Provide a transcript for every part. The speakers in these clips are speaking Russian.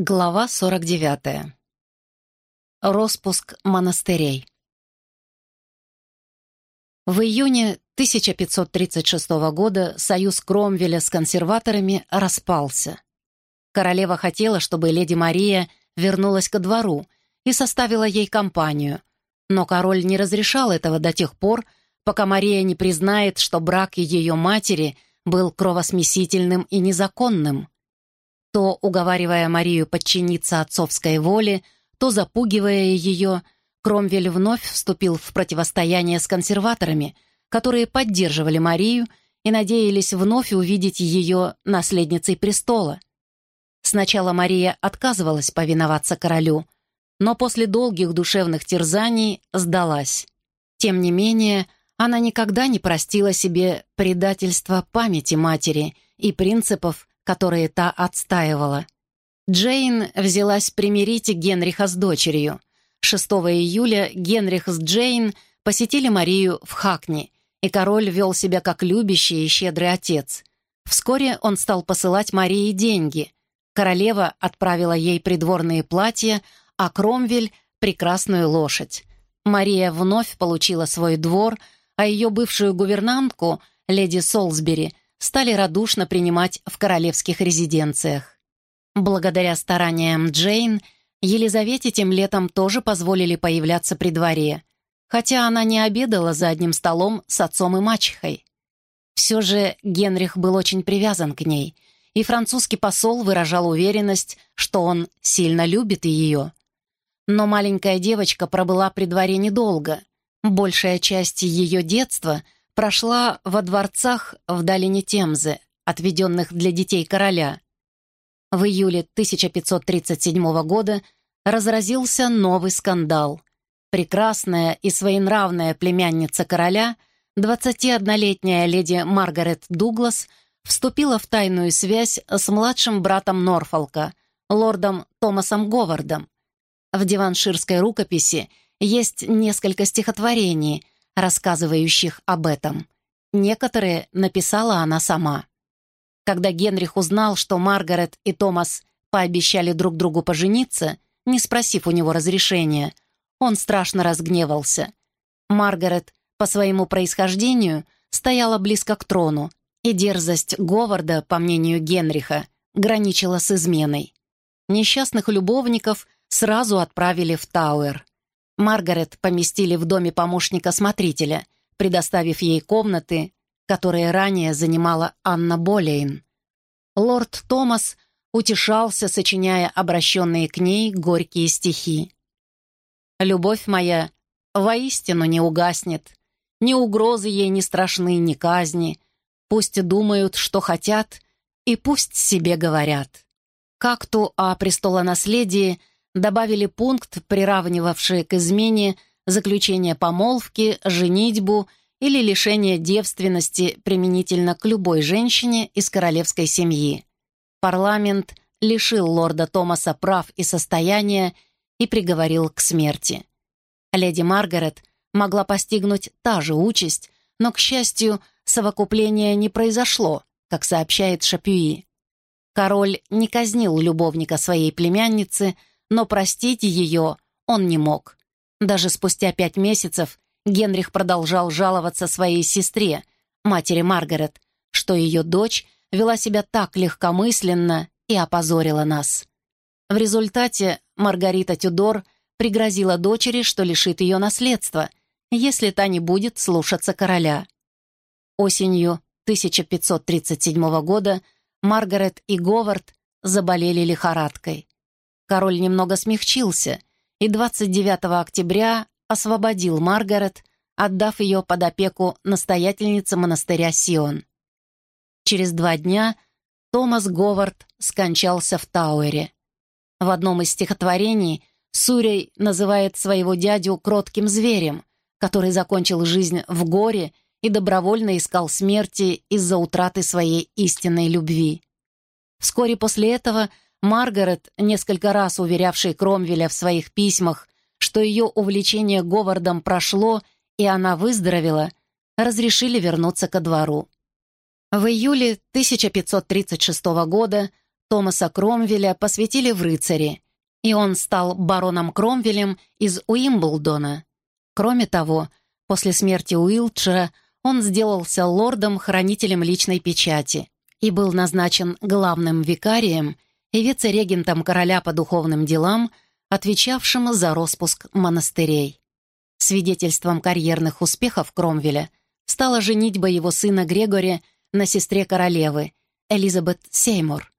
Глава 49. Роспуск монастырей. В июне 1536 года союз Кромвеля с консерваторами распался. Королева хотела, чтобы леди Мария вернулась ко двору и составила ей компанию, но король не разрешал этого до тех пор, пока Мария не признает, что брак ее матери был кровосмесительным и незаконным то уговаривая Марию подчиниться отцовской воле, то запугивая ее, Кромвель вновь вступил в противостояние с консерваторами, которые поддерживали Марию и надеялись вновь увидеть ее наследницей престола. Сначала Мария отказывалась повиноваться королю, но после долгих душевных терзаний сдалась. Тем не менее, она никогда не простила себе предательства памяти матери и принципов, которые та отстаивала. Джейн взялась примирить Генриха с дочерью. 6 июля Генрих с Джейн посетили Марию в Хакни, и король вел себя как любящий и щедрый отец. Вскоре он стал посылать Марии деньги. Королева отправила ей придворные платья, а Кромвель — прекрасную лошадь. Мария вновь получила свой двор, а ее бывшую гувернантку, леди Солсбери, стали радушно принимать в королевских резиденциях. Благодаря стараниям Джейн, Елизавете тем летом тоже позволили появляться при дворе, хотя она не обедала за одним столом с отцом и мачехой. Все же Генрих был очень привязан к ней, и французский посол выражал уверенность, что он сильно любит ее. Но маленькая девочка пробыла при дворе недолго. Большая часть ее детства — прошла во дворцах в долине Темзы, отведенных для детей короля. В июле 1537 года разразился новый скандал. Прекрасная и своенравная племянница короля, 21-летняя леди Маргарет Дуглас, вступила в тайную связь с младшим братом Норфолка, лордом Томасом Говардом. В диванширской рукописи есть несколько стихотворений — рассказывающих об этом. Некоторые написала она сама. Когда Генрих узнал, что Маргарет и Томас пообещали друг другу пожениться, не спросив у него разрешения, он страшно разгневался. Маргарет по своему происхождению стояла близко к трону, и дерзость Говарда, по мнению Генриха, граничила с изменой. Несчастных любовников сразу отправили в Тауэр. Маргарет поместили в доме помощника смотрителя, предоставив ей комнаты, которые ранее занимала Анна Болейн. Лорд Томас утешался, сочиняя обращенные к ней горькие стихи. «Любовь моя воистину не угаснет, ни угрозы ей не страшны, ни казни. Пусть думают, что хотят, и пусть себе говорят». Как-то о престолонаследии добавили пункт, приравнивавший к измене заключение помолвки, женитьбу или лишение девственности применительно к любой женщине из королевской семьи. Парламент лишил лорда Томаса прав и состояния и приговорил к смерти. Леди Маргарет могла постигнуть та же участь, но, к счастью, совокупление не произошло, как сообщает Шапюи. Король не казнил любовника своей племянницы, но простить ее он не мог. Даже спустя пять месяцев Генрих продолжал жаловаться своей сестре, матери Маргарет, что ее дочь вела себя так легкомысленно и опозорила нас. В результате Маргарита Тюдор пригрозила дочери, что лишит ее наследства, если та не будет слушаться короля. Осенью 1537 года Маргарет и Говард заболели лихорадкой. Король немного смягчился и 29 октября освободил Маргарет, отдав ее под опеку настоятельнице монастыря Сион. Через два дня Томас Говард скончался в Тауэре. В одном из стихотворений Сурей называет своего дядю кротким зверем, который закончил жизнь в горе и добровольно искал смерти из-за утраты своей истинной любви. Вскоре после этого Маргарет, несколько раз уверявшей Кромвеля в своих письмах, что ее увлечение Говардом прошло и она выздоровела, разрешили вернуться ко двору. В июле 1536 года Томаса Кромвеля посвятили в рыцари, и он стал бароном Кромвелем из Уимблдона. Кроме того, после смерти Уилтшира он сделался лордом-хранителем личной печати и был назначен главным викарием и вице-регентом короля по духовным делам, отвечавшим за распуск монастырей. Свидетельством карьерных успехов Кромвеля стала женитьба его сына Грегори на сестре королевы, Элизабет Сеймур.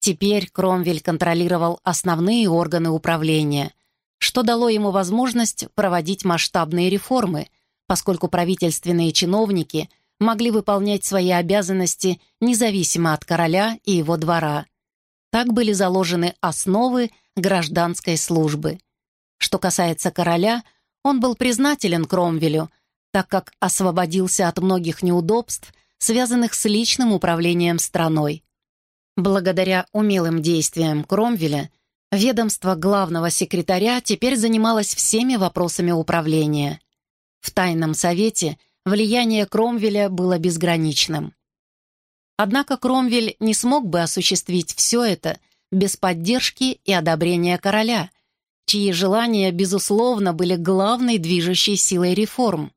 Теперь Кромвель контролировал основные органы управления, что дало ему возможность проводить масштабные реформы, поскольку правительственные чиновники могли выполнять свои обязанности независимо от короля и его двора. Так были заложены основы гражданской службы. Что касается короля, он был признателен Кромвелю, так как освободился от многих неудобств, связанных с личным управлением страной. Благодаря умелым действиям Кромвеля, ведомство главного секретаря теперь занималось всеми вопросами управления. В тайном совете влияние Кромвеля было безграничным. Однако Кромвель не смог бы осуществить все это без поддержки и одобрения короля, чьи желания, безусловно, были главной движущей силой реформ.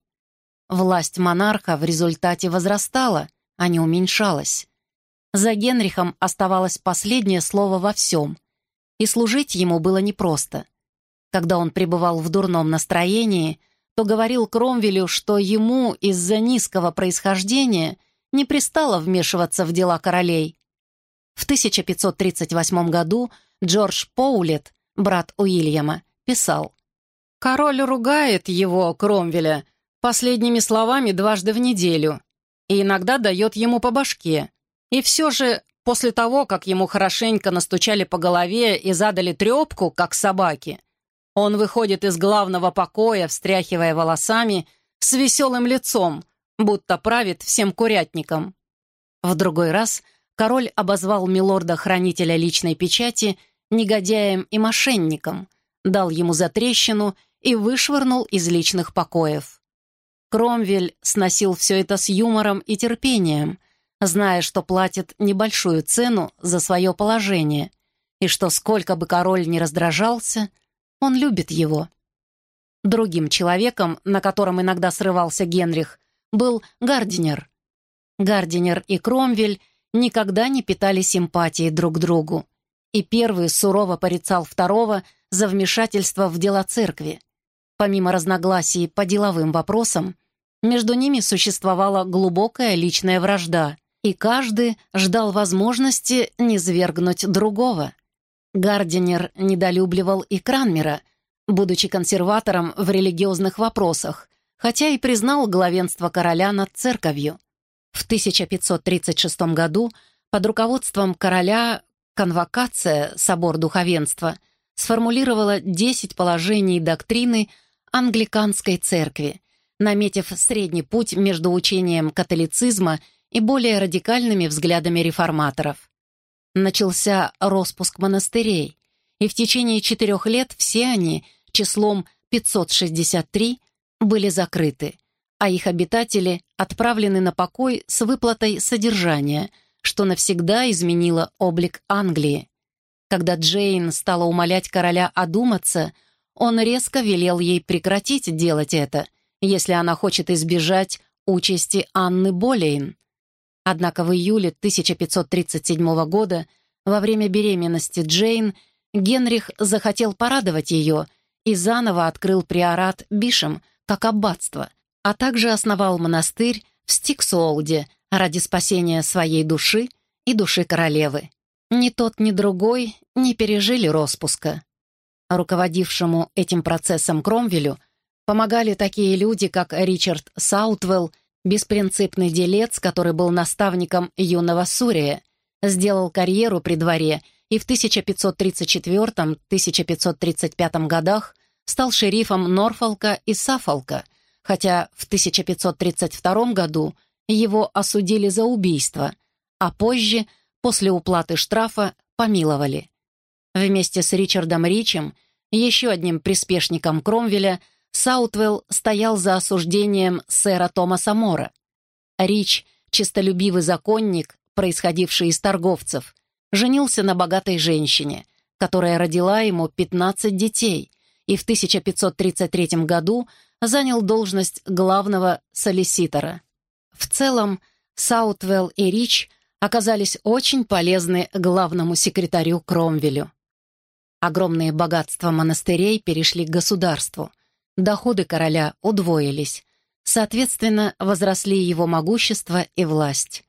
Власть монарха в результате возрастала, а не уменьшалась. За Генрихом оставалось последнее слово во всем, и служить ему было непросто. Когда он пребывал в дурном настроении, то говорил Кромвелю, что ему из-за низкого происхождения не пристало вмешиваться в дела королей. В 1538 году Джордж Поулет, брат Уильяма, писал «Король ругает его, Кромвеля, последними словами дважды в неделю и иногда дает ему по башке, и все же, после того, как ему хорошенько настучали по голове и задали трепку, как собаки, он выходит из главного покоя, встряхивая волосами, с веселым лицом, будто правит всем курятником. В другой раз король обозвал милорда-хранителя личной печати негодяем и мошенником, дал ему затрещину и вышвырнул из личных покоев. Кромвель сносил все это с юмором и терпением, зная, что платит небольшую цену за свое положение, и что сколько бы король ни раздражался, он любит его. Другим человеком, на котором иногда срывался Генрих, был Гардинер. Гардинер и Кромвель никогда не питали симпатии друг к другу, и первый сурово порицал второго за вмешательство в дела церкви. Помимо разногласий по деловым вопросам, между ними существовала глубокая личная вражда, и каждый ждал возможности низвергнуть другого. Гардинер недолюбливал и Кранмера, будучи консерватором в религиозных вопросах, хотя и признал главенство короля над церковью. В 1536 году под руководством короля конвокация, собор духовенства, сформулировала 10 положений доктрины англиканской церкви, наметив средний путь между учением католицизма и более радикальными взглядами реформаторов. Начался распуск монастырей, и в течение четырех лет все они, числом 563, были закрыты, а их обитатели отправлены на покой с выплатой содержания, что навсегда изменило облик Англии. Когда Джейн стала умолять короля одуматься, он резко велел ей прекратить делать это, если она хочет избежать участи Анны Болейн. Однако в июле 1537 года, во время беременности Джейн, Генрих захотел порадовать ее и заново открыл приорат Бишем как аббатство, а также основал монастырь в Стиксуолде ради спасения своей души и души королевы. Ни тот, ни другой не пережили распуска. Руководившему этим процессом Кромвелю помогали такие люди, как Ричард Саутвелл Беспринципный делец, который был наставником юного Сурия, сделал карьеру при дворе и в 1534-1535 годах стал шерифом Норфолка и Сафолка, хотя в 1532 году его осудили за убийство, а позже, после уплаты штрафа, помиловали. Вместе с Ричардом Ричем, еще одним приспешником Кромвеля, Саутвелл стоял за осуждением сэра Томаса Мора. Рич, чистолюбивый законник, происходивший из торговцев, женился на богатой женщине, которая родила ему 15 детей, и в 1533 году занял должность главного солиситора. В целом, Саутвелл и Рич оказались очень полезны главному секретарю Кромвелю. Огромные богатства монастырей перешли к государству. Доходы короля удвоились. Соответственно, возросли его могущество и власть.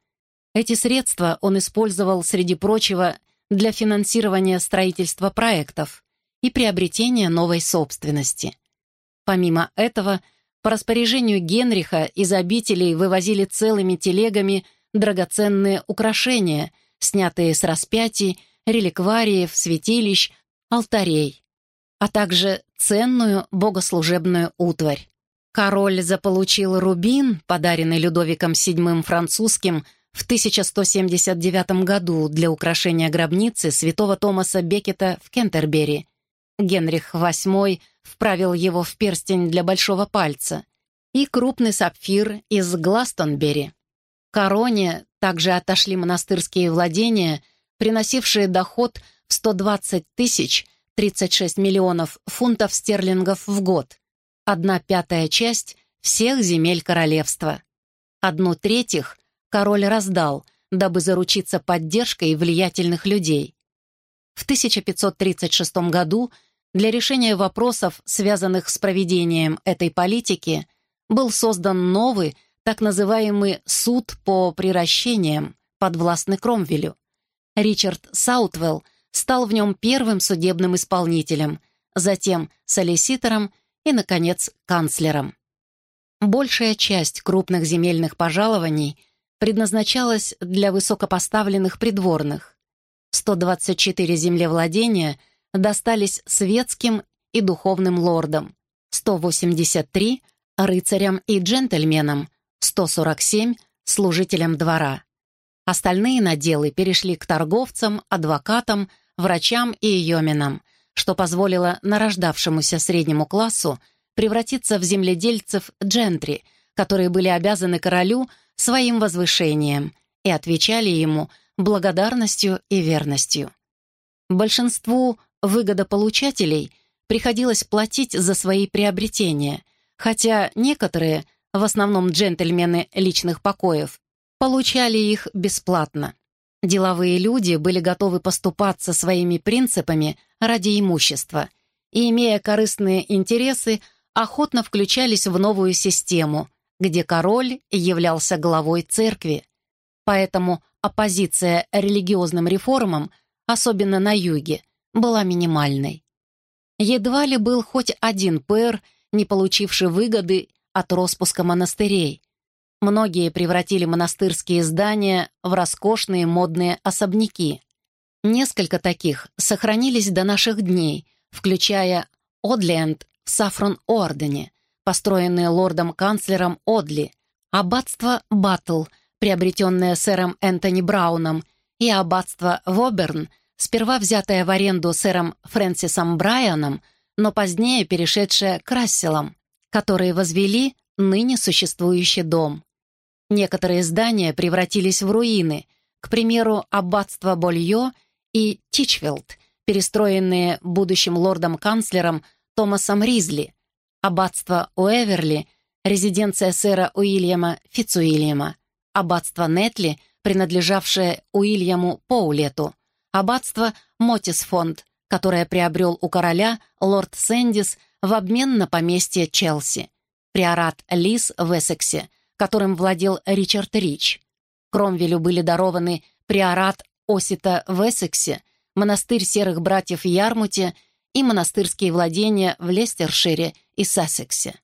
Эти средства он использовал, среди прочего, для финансирования строительства проектов и приобретения новой собственности. Помимо этого, по распоряжению Генриха из обителей вывозили целыми телегами драгоценные украшения, снятые с распятий, реликвариев, святилищ, алтарей, а также ценную богослужебную утварь. Король заполучил рубин, подаренный Людовиком VII французским в 1179 году для украшения гробницы святого Томаса Бекета в Кентербери. Генрих VIII вправил его в перстень для большого пальца и крупный сапфир из Гластонбери. Короне также отошли монастырские владения, приносившие доход в 120 тысяч 36 миллионов фунтов стерлингов в год, одна пятая часть всех земель королевства. Одну треть их король раздал, дабы заручиться поддержкой влиятельных людей. В 1536 году для решения вопросов, связанных с проведением этой политики, был создан новый, так называемый «суд по приращениям», подвластный Кромвелю. Ричард Саутвелл стал в нем первым судебным исполнителем, затем солиситором и, наконец, канцлером. Большая часть крупных земельных пожалований предназначалась для высокопоставленных придворных. 124 землевладения достались светским и духовным лордам, 183 — рыцарям и джентльменам, 147 — служителям двора. Остальные наделы перешли к торговцам, адвокатам, врачам и йоминам, что позволило нарождавшемуся среднему классу превратиться в земледельцев джентри, которые были обязаны королю своим возвышением и отвечали ему благодарностью и верностью. Большинству выгодополучателей приходилось платить за свои приобретения, хотя некоторые, в основном джентльмены личных покоев, получали их бесплатно. Деловые люди были готовы поступаться своими принципами ради имущества и, имея корыстные интересы, охотно включались в новую систему, где король являлся главой церкви. Поэтому оппозиция религиозным реформам, особенно на юге, была минимальной. Едва ли был хоть один пэр, не получивший выгоды от распуска монастырей. Многие превратили монастырские здания в роскошные модные особняки. Несколько таких сохранились до наших дней, включая Одленд в Сафрон-Ордене, построенное лордом-канцлером Одли, аббатство Баттл, приобретенное сэром Энтони Брауном, и аббатство Воберн, сперва взятое в аренду сэром Фрэнсисом Брайаном, но позднее перешедшее к Расселам, которые возвели ныне существующий дом. Некоторые здания превратились в руины, к примеру, аббатство Больё и Тичфилд, перестроенные будущим лордом-канцлером Томасом Ризли, аббатство Уэверли, резиденция сэра Уильяма Фицуильяма, аббатство Нетли, принадлежавшее Уильяму Поулету, аббатство Мотисфонд, которое приобрел у короля лорд Сэндис в обмен на поместье Челси, приорат Лис в Эссексе, которым владел Ричард Рич. Кромвелю были дарованы приорат Осита в Эссексе, монастырь серых братьев Ярмуте и монастырские владения в Лестершире и Сассексе.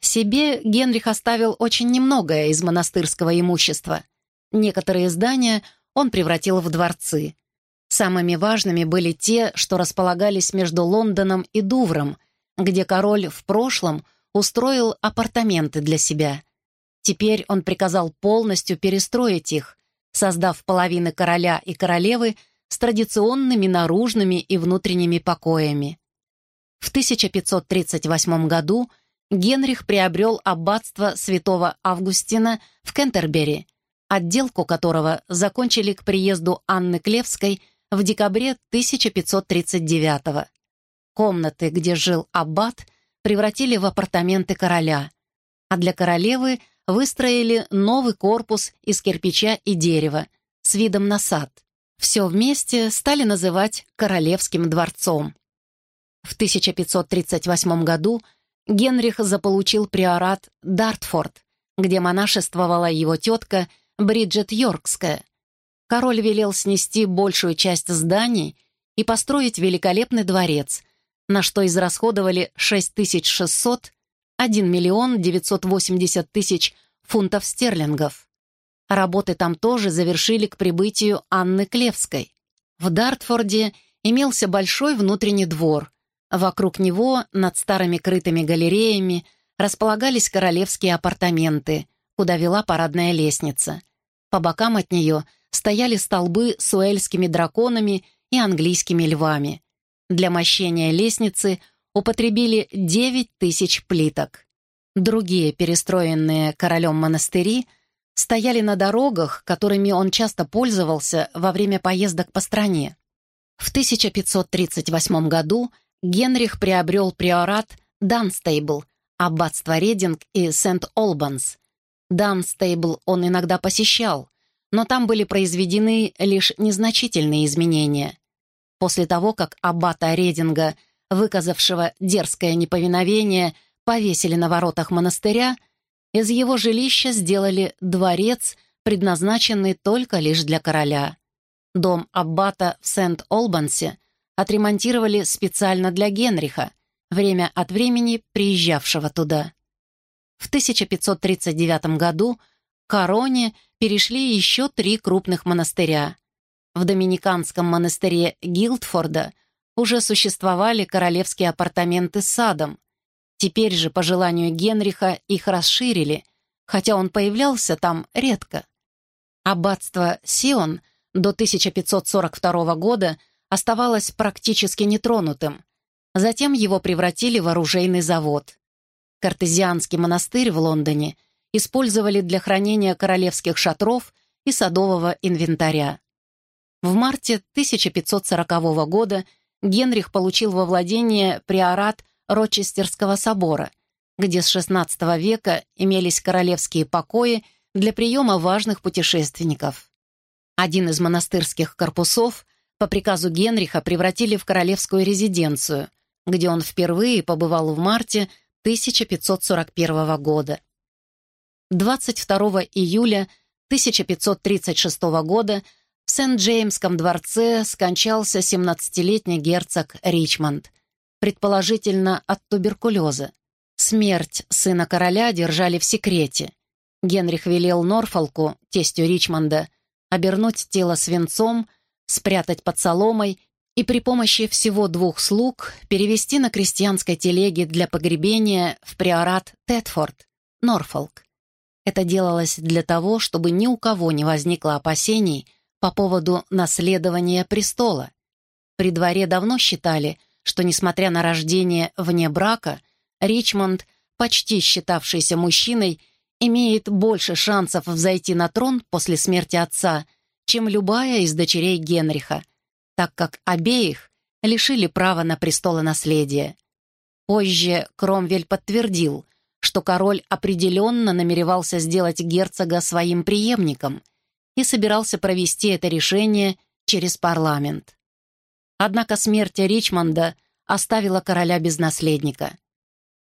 Себе Генрих оставил очень немногое из монастырского имущества. Некоторые здания он превратил в дворцы. Самыми важными были те, что располагались между Лондоном и Дувром, где король в прошлом устроил апартаменты для себя. Теперь он приказал полностью перестроить их, создав половины короля и королевы с традиционными наружными и внутренними покоями. В 1538 году Генрих приобрел аббатство святого Августина в Кентербери, отделку которого закончили к приезду Анны Клевской в декабре 1539 -го. Комнаты, где жил аббат, превратили в апартаменты короля, а для королевы выстроили новый корпус из кирпича и дерева с видом на сад. Все вместе стали называть Королевским дворцом. В 1538 году Генрих заполучил приорат Дартфорд, где монашествовала его тетка Бриджит Йоркская. Король велел снести большую часть зданий и построить великолепный дворец, на что израсходовали 6600, 1 миллион 980 тысяч фунтов стерлингов. Работы там тоже завершили к прибытию Анны Клевской. В Дартфорде имелся большой внутренний двор. Вокруг него, над старыми крытыми галереями, располагались королевские апартаменты, куда вела парадная лестница. По бокам от нее стояли столбы с уэльскими драконами и английскими львами. Для мощения лестницы употребили 9 тысяч плиток. Другие перестроенные королем монастыри стояли на дорогах, которыми он часто пользовался во время поездок по стране. В 1538 году Генрих приобрел приорат Данстейбл, аббатство Рединг и Сент-Олбанс. Данстейбл он иногда посещал, но там были произведены лишь незначительные изменения. После того, как аббата Рединга, выказавшего дерзкое неповиновение, повесили на воротах монастыря, из его жилища сделали дворец, предназначенный только лишь для короля. Дом аббата в Сент-Олбансе отремонтировали специально для Генриха, время от времени приезжавшего туда. В 1539 году короне перешли еще три крупных монастыря. В доминиканском монастыре Гилдфорда уже существовали королевские апартаменты с садом, Теперь же, по желанию Генриха, их расширили, хотя он появлялся там редко. Аббатство Сион до 1542 года оставалось практически нетронутым. Затем его превратили в оружейный завод. Картезианский монастырь в Лондоне использовали для хранения королевских шатров и садового инвентаря. В марте 1540 года Генрих получил во владение приорат Рочестерского собора, где с XVI века имелись королевские покои для приема важных путешественников. Один из монастырских корпусов по приказу Генриха превратили в королевскую резиденцию, где он впервые побывал в марте 1541 года. 22 июля 1536 года в Сент-Джеймском дворце скончался 17-летний герцог Ричмонд, предположительно от туберкулеза. Смерть сына короля держали в секрете. Генрих велел Норфолку, тестю Ричмонда, обернуть тело свинцом, спрятать под соломой и при помощи всего двух слуг перевести на крестьянской телеге для погребения в приорат Тетфорд, Норфолк. Это делалось для того, чтобы ни у кого не возникло опасений по поводу наследования престола. При дворе давно считали, что, несмотря на рождение вне брака, Ричмонд, почти считавшийся мужчиной, имеет больше шансов взойти на трон после смерти отца, чем любая из дочерей Генриха, так как обеих лишили права на престолонаследие. Позже Кромвель подтвердил, что король определенно намеревался сделать герцога своим преемником и собирался провести это решение через парламент. Однако смерть Ричмонда оставила короля без наследника.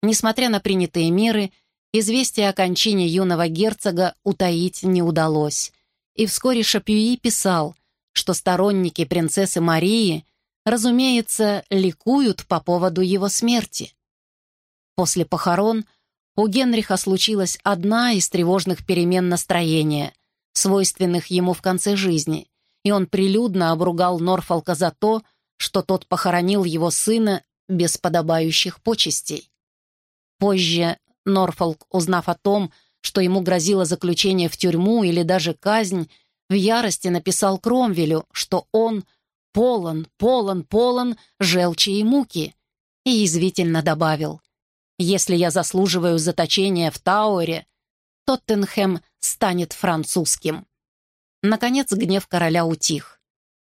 Несмотря на принятые меры, известие о кончине юного герцога утаить не удалось, и вскоре Шапюи писал, что сторонники принцессы Марии, разумеется, ликуют по поводу его смерти. После похорон у Генриха случилась одна из тревожных перемен настроения, свойственных ему в конце жизни, и он прилюдно обругал Норфолка за то, что тот похоронил его сына без подобающих почестей. Позже Норфолк, узнав о том, что ему грозило заключение в тюрьму или даже казнь, в ярости написал Кромвелю, что он полон, полон, полон желчи и муки, и язвительно добавил, «Если я заслуживаю заточения в Тауэре, Тоттенхэм станет французским». Наконец гнев короля утих.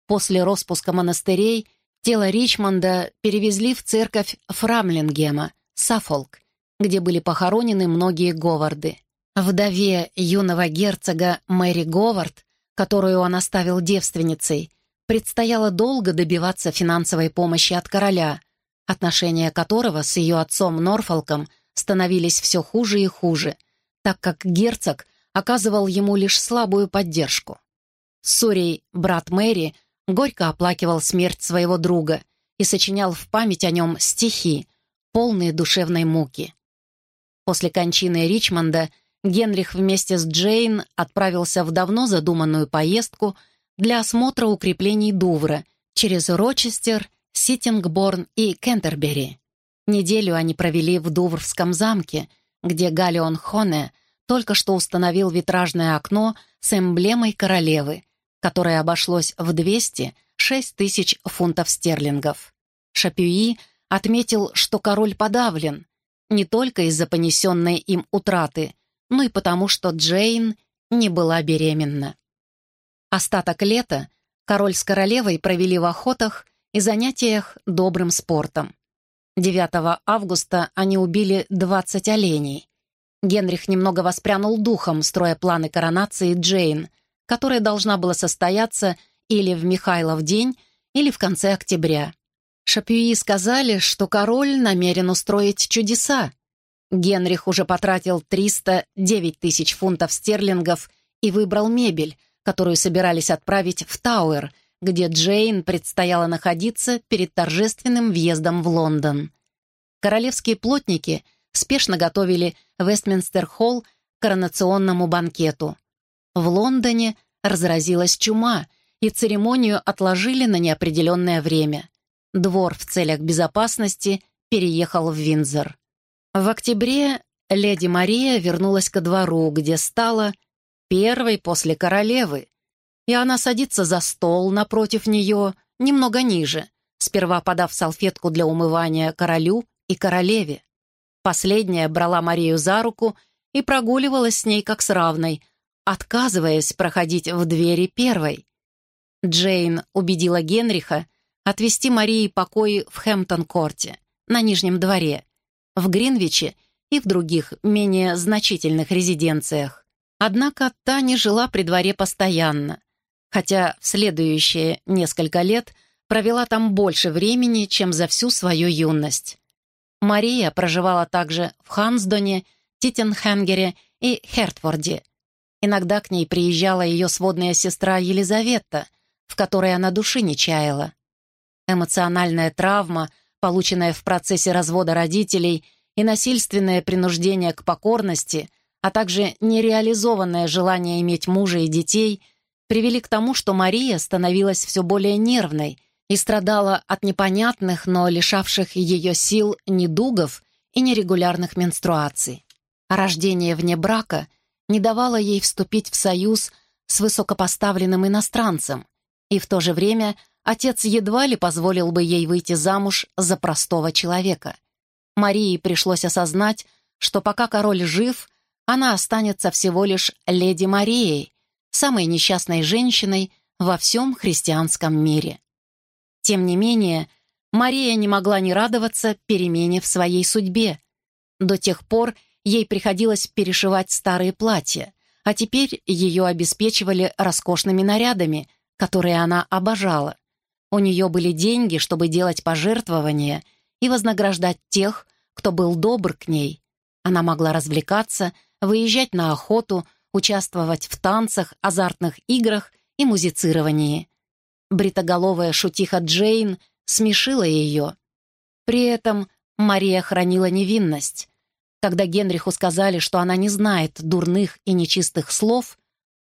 После распуска монастырей тело Ричмонда перевезли в церковь Фрамлингема, Саффолк, где были похоронены многие Говарды. Вдове юного герцога Мэри Говард, которую он оставил девственницей, предстояло долго добиваться финансовой помощи от короля, отношения которого с ее отцом Норфолком становились все хуже и хуже, так как герцог оказывал ему лишь слабую поддержку. Сурей, брат Мэри, горько оплакивал смерть своего друга и сочинял в память о нем стихи, полные душевной муки. После кончины Ричмонда Генрих вместе с Джейн отправился в давно задуманную поездку для осмотра укреплений Дувра через Рочестер, Ситингборн и Кентербери. Неделю они провели в Дуврском замке, где Галеон Хоне только что установил витражное окно с эмблемой королевы, которое обошлось в 206 тысяч фунтов стерлингов. Шапюи отметил, что король подавлен, не только из-за понесенной им утраты, но и потому, что Джейн не была беременна. Остаток лета король с королевой провели в охотах и занятиях добрым спортом. 9 августа они убили 20 оленей. Генрих немного воспрянул духом, строя планы коронации Джейн, которая должна была состояться или в Михайлов день, или в конце октября. Шапюи сказали, что король намерен устроить чудеса. Генрих уже потратил 309 тысяч фунтов стерлингов и выбрал мебель, которую собирались отправить в Тауэр, где Джейн предстояло находиться перед торжественным въездом в Лондон. Королевские плотники спешно готовили Вестминстер-холл к коронационному банкету. В Лондоне разразилась чума, и церемонию отложили на неопределенное время двор в целях безопасности переехал в Виндзор. В октябре леди Мария вернулась ко двору, где стала первой после королевы, и она садится за стол напротив нее, немного ниже, сперва подав салфетку для умывания королю и королеве. Последняя брала Марию за руку и прогуливалась с ней как с равной, отказываясь проходить в двери первой. Джейн убедила Генриха, отвезти Марии покои в Хэмптон-корте, на Нижнем дворе, в Гринвиче и в других, менее значительных резиденциях. Однако та не жила при дворе постоянно, хотя в следующие несколько лет провела там больше времени, чем за всю свою юность. Мария проживала также в Хансдоне, Титтенхенгере и Хертфорде. Иногда к ней приезжала ее сводная сестра Елизавета, в которой она души не чаяла. Эмоциональная травма, полученная в процессе развода родителей, и насильственное принуждение к покорности, а также нереализованное желание иметь мужа и детей привели к тому, что Мария становилась все более нервной и страдала от непонятных, но лишавших ее сил недугов и нерегулярных менструаций. А рождение вне брака не давало ей вступить в союз с высокопоставленным иностранцем, и в то же время отец едва ли позволил бы ей выйти замуж за простого человека. Марии пришлось осознать, что пока король жив, она останется всего лишь леди Марией, самой несчастной женщиной во всем христианском мире. Тем не менее, Мария не могла не радоваться перемене в своей судьбе. До тех пор ей приходилось перешивать старые платья, а теперь ее обеспечивали роскошными нарядами, которые она обожала. У нее были деньги, чтобы делать пожертвования и вознаграждать тех, кто был добр к ней. Она могла развлекаться, выезжать на охоту, участвовать в танцах, азартных играх и музицировании. Бритоголовая шутиха Джейн смешила ее. При этом Мария хранила невинность. Когда Генриху сказали, что она не знает дурных и нечистых слов,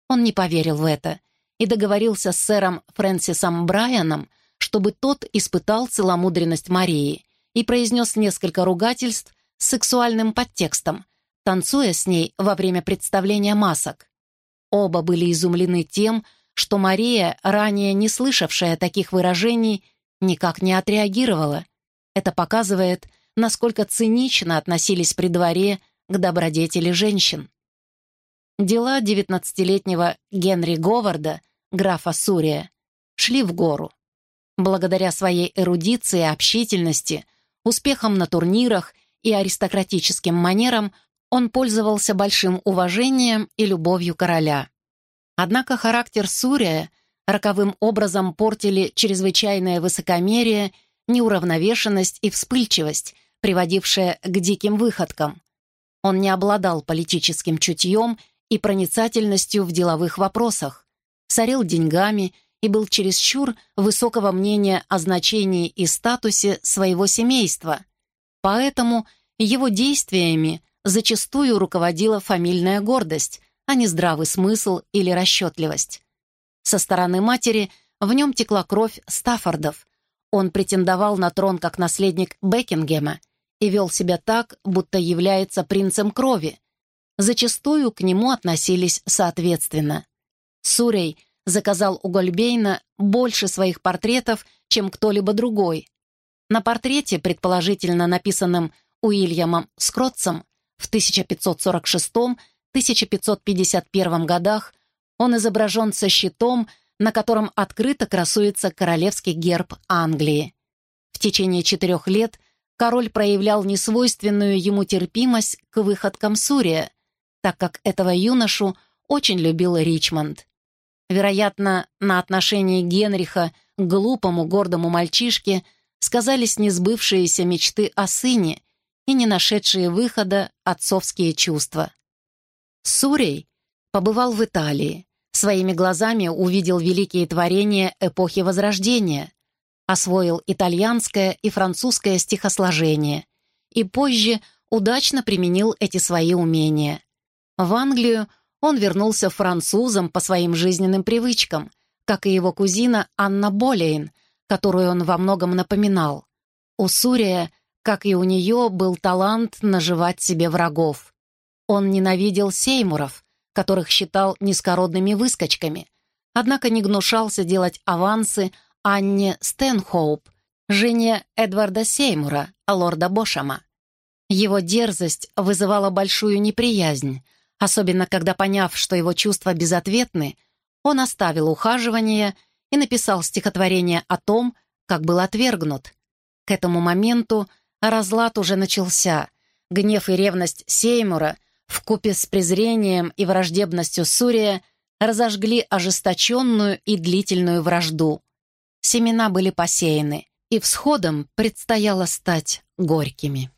он не поверил в это и договорился с сэром Фрэнсисом Брайаном, чтобы тот испытал целомудренность Марии и произнес несколько ругательств с сексуальным подтекстом, танцуя с ней во время представления масок. Оба были изумлены тем, что Мария, ранее не слышавшая таких выражений, никак не отреагировала. Это показывает, насколько цинично относились при дворе к добродетели женщин. дела девятнадцатилетнего Генри Говарда, графа Сурия, шли в гору. Благодаря своей эрудиции и общительности, успехам на турнирах и аристократическим манерам он пользовался большим уважением и любовью короля. Однако характер Сурия роковым образом портили чрезвычайное высокомерие, неуравновешенность и вспыльчивость, приводившая к диким выходкам. Он не обладал политическим чутьем и проницательностью в деловых вопросах, сорил деньгами и был чересчур высокого мнения о значении и статусе своего семейства. Поэтому его действиями зачастую руководила фамильная гордость, а не здравый смысл или расчетливость. Со стороны матери в нем текла кровь Стаффордов. Он претендовал на трон как наследник Бекингема и вел себя так, будто является принцем крови. Зачастую к нему относились соответственно. Сурей заказал у Гольбейна больше своих портретов, чем кто-либо другой. На портрете, предположительно написанном Уильямом Скротцем в 1546-1551 годах, он изображен со щитом, на котором открыто красуется королевский герб Англии. В течение четырех лет король проявлял несвойственную ему терпимость к выходкам Сурия, так как этого юношу очень любил Ричмонд. Вероятно, на отношении Генриха к глупому гордому мальчишке сказались несбывшиеся мечты о сыне и не нашедшие выхода отцовские чувства. Сурей побывал в Италии, своими глазами увидел великие творения эпохи Возрождения, освоил итальянское и французское стихосложение и позже удачно применил эти свои умения. В Англию он вернулся французом по своим жизненным привычкам, как и его кузина Анна Болейн, которую он во многом напоминал. У Сурия, как и у нее, был талант наживать себе врагов. Он ненавидел сеймуров, которых считал низкородными выскочками, однако не гнушался делать авансы Анне Стэнхоуп, жене Эдварда Сеймура, лорда Бошама. Его дерзость вызывала большую неприязнь, особенно когда, поняв, что его чувства безответны, он оставил ухаживание и написал стихотворение о том, как был отвергнут. К этому моменту разлад уже начался. Гнев и ревность Сеймура вкупе с презрением и враждебностью Сурия разожгли ожесточенную и длительную вражду. Семена были посеяны, и всходом предстояло стать горькими.